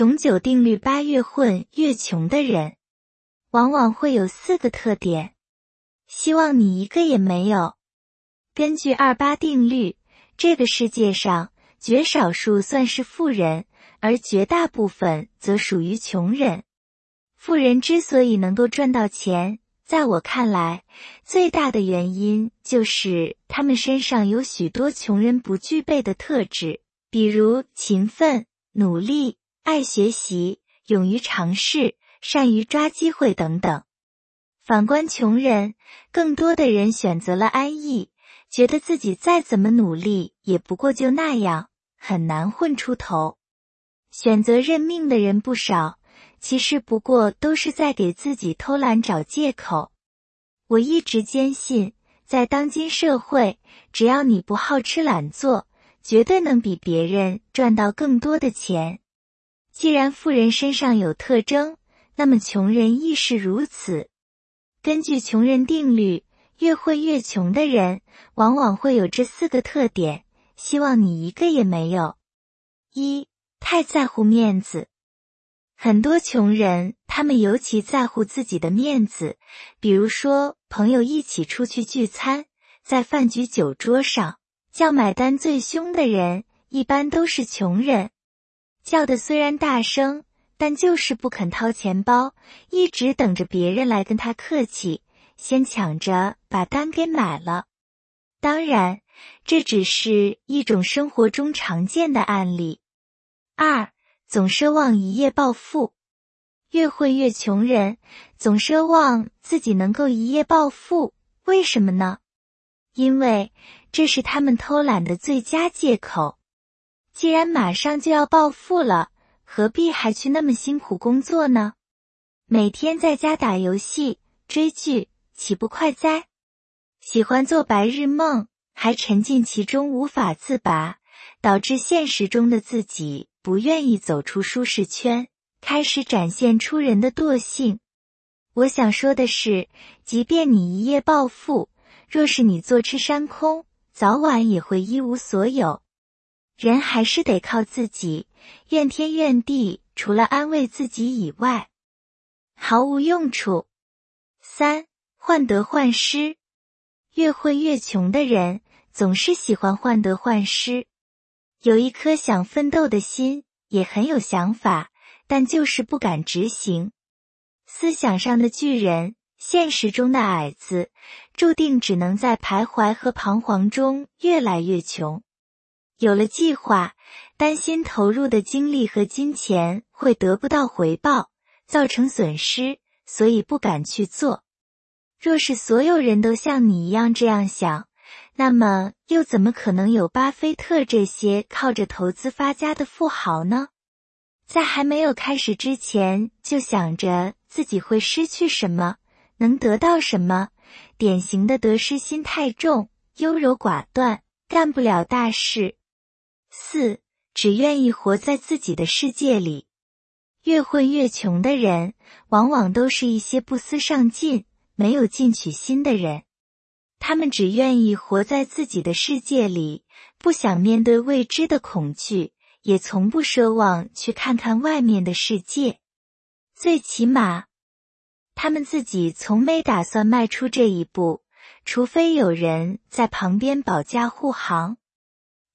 穷九定律八越混越穷的人，往往会有四个特点，希望你一个也没有。根据二八定律，这个世界上绝少数算是富人，而绝大部分则属于穷人。富人之所以能够赚到钱，在我看来，最大的原因就是他们身上有许多穷人不具备的特质，比如勤奋、努力。爱学习、勇于尝试、善于抓机会等等。反观穷人，更多的人选择了安逸，觉得自己再怎么努力也不过就那样，很难混出头。选择认命的人不少，其实不过都是在给自己偷懒找借口。我一直坚信，在当今社会，只要你不好吃懒做，绝对能比别人赚到更多的钱。既然富人身上有特征，那么穷人亦是如此。根据穷人定律，越会越穷的人，往往会有这四个特点，希望你一个也没有。一、太在乎面子。很多穷人，他们尤其在乎自己的面子。比如说，朋友一起出去聚餐，在饭局酒桌上，叫买单最凶的人，一般都是穷人。叫的虽然大声，但就是不肯掏钱包，一直等着别人来跟他客气，先抢着把单给买了。当然，这只是一种生活中常见的案例。二，总奢望一夜暴富，越会越穷人总奢望自己能够一夜暴富，为什么呢？因为这是他们偷懒的最佳借口。既然马上就要暴富了，何必还去那么辛苦工作呢？每天在家打游戏、追剧，岂不快哉？喜欢做白日梦，还沉浸其中无法自拔，导致现实中的自己不愿意走出舒适圈，开始展现出人的惰性。我想说的是，即便你一夜暴富，若是你坐吃山空，早晚也会一无所有。人还是得靠自己，怨天怨地，除了安慰自己以外，毫无用处。三患得患失，越会越穷的人总是喜欢患得患失，有一颗想奋斗的心，也很有想法，但就是不敢执行。思想上的巨人，现实中的矮子，注定只能在徘徊和彷徨中越来越穷。有了计划，担心投入的精力和金钱会得不到回报，造成损失，所以不敢去做。若是所有人都像你一样这样想，那么又怎么可能有巴菲特这些靠着投资发家的富豪呢？在还没有开始之前，就想着自己会失去什么，能得到什么，典型的得失心太重，优柔寡断，干不了大事。四只愿意活在自己的世界里，越混越穷的人，往往都是一些不思上进、没有进取心的人。他们只愿意活在自己的世界里，不想面对未知的恐惧，也从不奢望去看看外面的世界。最起码，他们自己从没打算迈出这一步，除非有人在旁边保驾护航。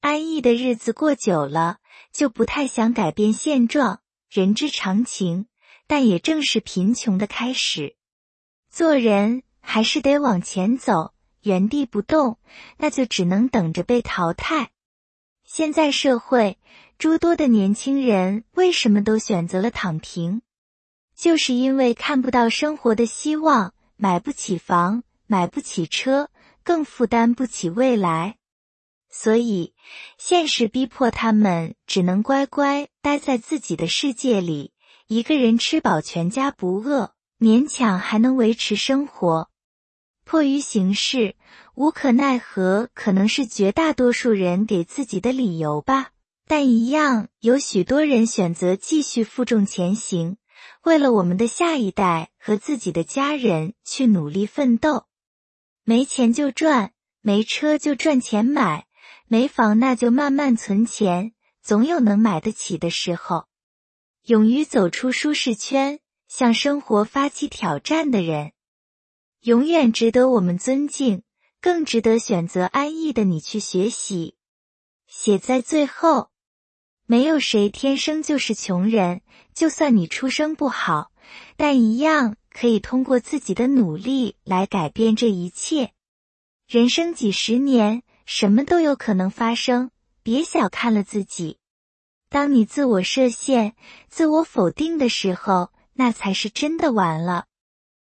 安逸的日子过久了，就不太想改变现状，人之常情。但也正是贫穷的开始。做人还是得往前走，原地不动，那就只能等着被淘汰。现在社会诸多的年轻人为什么都选择了躺平？就是因为看不到生活的希望，买不起房，买不起车，更负担不起未来。所以，现实逼迫他们只能乖乖待在自己的世界里，一个人吃饱全家不饿，勉强还能维持生活。迫于形势，无可奈何，可能是绝大多数人给自己的理由吧。但一样有许多人选择继续负重前行，为了我们的下一代和自己的家人去努力奋斗。没钱就赚，没车就赚钱买。没房那就慢慢存钱，总有能买得起的时候。勇于走出舒适圈，向生活发起挑战的人，永远值得我们尊敬，更值得选择安逸的你去学习。写在最后，没有谁天生就是穷人，就算你出生不好，但一样可以通过自己的努力来改变这一切。人生几十年，什么都有可能发生，别小看了自己。当你自我设限、自我否定的时候，那才是真的完了。